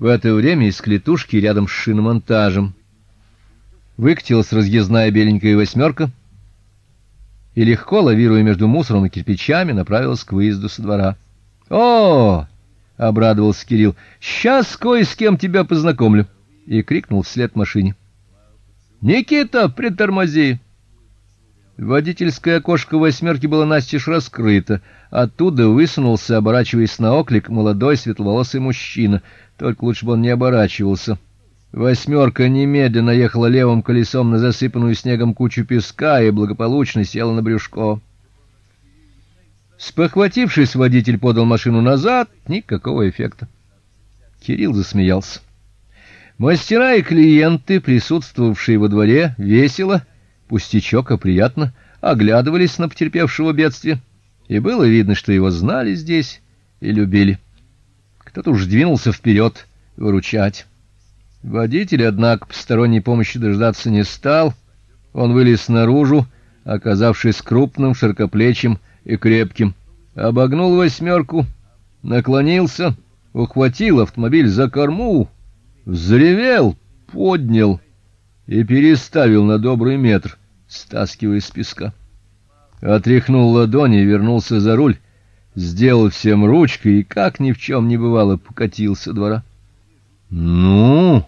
В это время из клетушки рядом с шиномонтажем выкатилась разъездная беленькая восьмерка и легко лавируя между мусором и кирпичами, направилась к выезду со двора. "О!" обрадовался Кирилл. "Сейчас кое с кем тебя познакомлю" и крикнул вслед машине. "Никита, притормози!" Водительское окошко восьмерки было настежь раскрыто. Оттуда высунулся, оборачиваясь на оклик, молодой светловолосый мужчина. Только лучше бы он не оборачивался. Восьмерка немедленно ехала левым колесом на засыпанную снегом кучу песка и благополучно села на брюшко. Спохватившись, водитель подал машину назад, никакого эффекта. Кирилл засмеялся. Мастера и клиенты, присутствовавшие во дворе, весело, пустячок, а приятно, оглядывались на потерпевшего бедствие, и было видно, что его знали здесь и любили. Кто-то уж двинулся вперед выручать. Водитель, однако, посторонней помощи дождаться не стал. Он вылез наружу, оказавшись крупным, широкоплечим и крепким, обогнул восьмерку, наклонился, ухватил автомобиль за корму, взревел, поднял и переставил на добрый метр, стаскивая с песка. Отряхнул ладони вернулся за руль, сделал всем ручкой и как ни в чем не бывало покатился двора. Ну,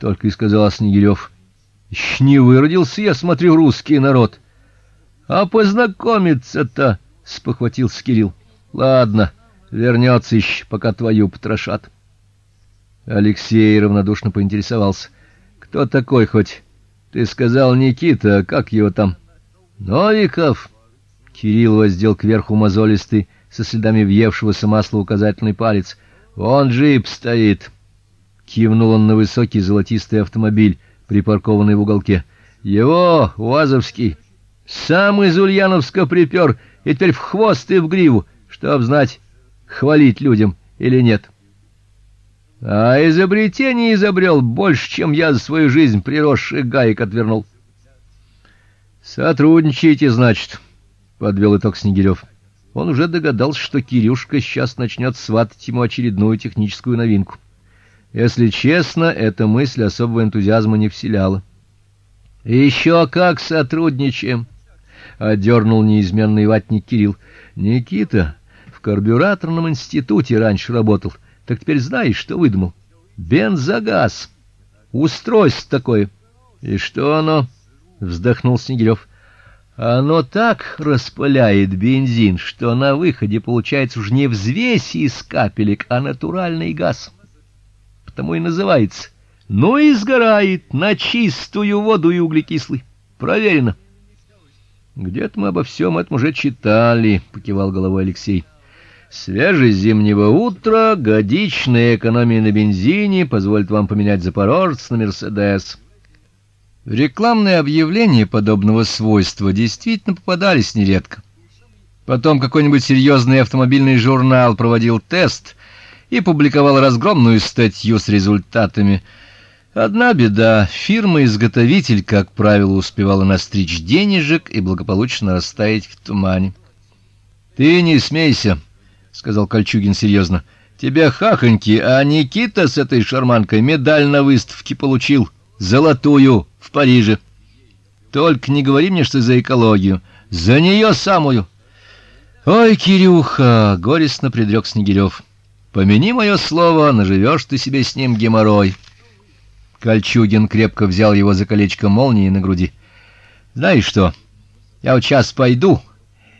только и сказал Снегирев. Еще не выродился я, смотрю, русский народ. А познакомиться-то, спохватился Кирилл. Ладно, вернется еще, пока твою потрошат. Алексей равнодушно поинтересовался: "Кто такой хоть? Ты сказал Никита, как его там?" "Новиков". Кирилл воздел кверху мозолистый со следами въевшегося масла указательный палец. "Вон джип стоит" кивнул он на высокий золотистый автомобиль, припаркованный в уголке. Его, Уазовский, сам из Ульяновска припер, и теперь в хвост и в гриву, чтоб знать, хвалить людям или нет. А изобретение изобрел больше, чем я за свою жизнь приросший гаек отвернул. Сотрудничайте, значит, подвел итог Снегирев. Он уже догадался, что Кирюшка сейчас начнет сватать ему очередную техническую новинку. Если честно, эта мысль особого энтузиазма не вселяла. «Еще как сотрудничаем, одернул неизменный ватник Кирилл. Никита в карбюраторном институте раньше работал. Так теперь знаешь, что выдумал? Бензогаз. Устройство такое. И что оно? вздохнул Снегирев. Оно так распыляет бензин, что на выходе получается уж не взвесь из капелек, а натуральный газ потому и называется. Ну и сгорает на чистую воду и углекислый. Проверено. Где-то мы обо всем этом уже читали, покивал головой Алексей. Свежесть зимнего утра, годичная экономия на бензине позволит вам поменять Запорожец на Мерседес. Рекламные объявления подобного свойства действительно попадались нередко. Потом какой-нибудь серьезный автомобильный журнал проводил тест и публиковал разгромную статью с результатами. Одна беда: фирма-изготовитель, как правило, успевала настричь денежек и благополучно растаять в тумане. Ты не смейся, сказал Кольчугин серьезно. Тебе хахоньки, а Никита с этой шарманкой медаль на выставке получил, золотую в Париже. Только не говори мне, что за экологию, за нее самую. Ой, Кирюха, горестно предрек Снегирев. Помяни мое слово, наживешь ты себе с ним геморрой. Кольчугин крепко взял его за колечко молнии на груди. Знаешь что? Я вот сейчас пойду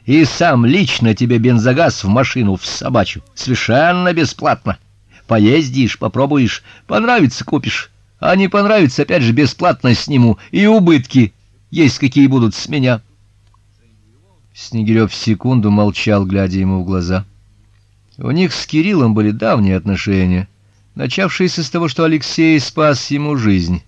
и сам лично тебе бензогаз в машину в собачью, совершенно бесплатно. Поездишь, попробуешь, понравится купишь, а не понравится опять же бесплатно сниму, и убытки есть какие будут с меня. Снегирев секунду молчал, глядя ему в глаза. У них с Кириллом были давние отношения, начавшиеся с того, что Алексей спас ему жизнь.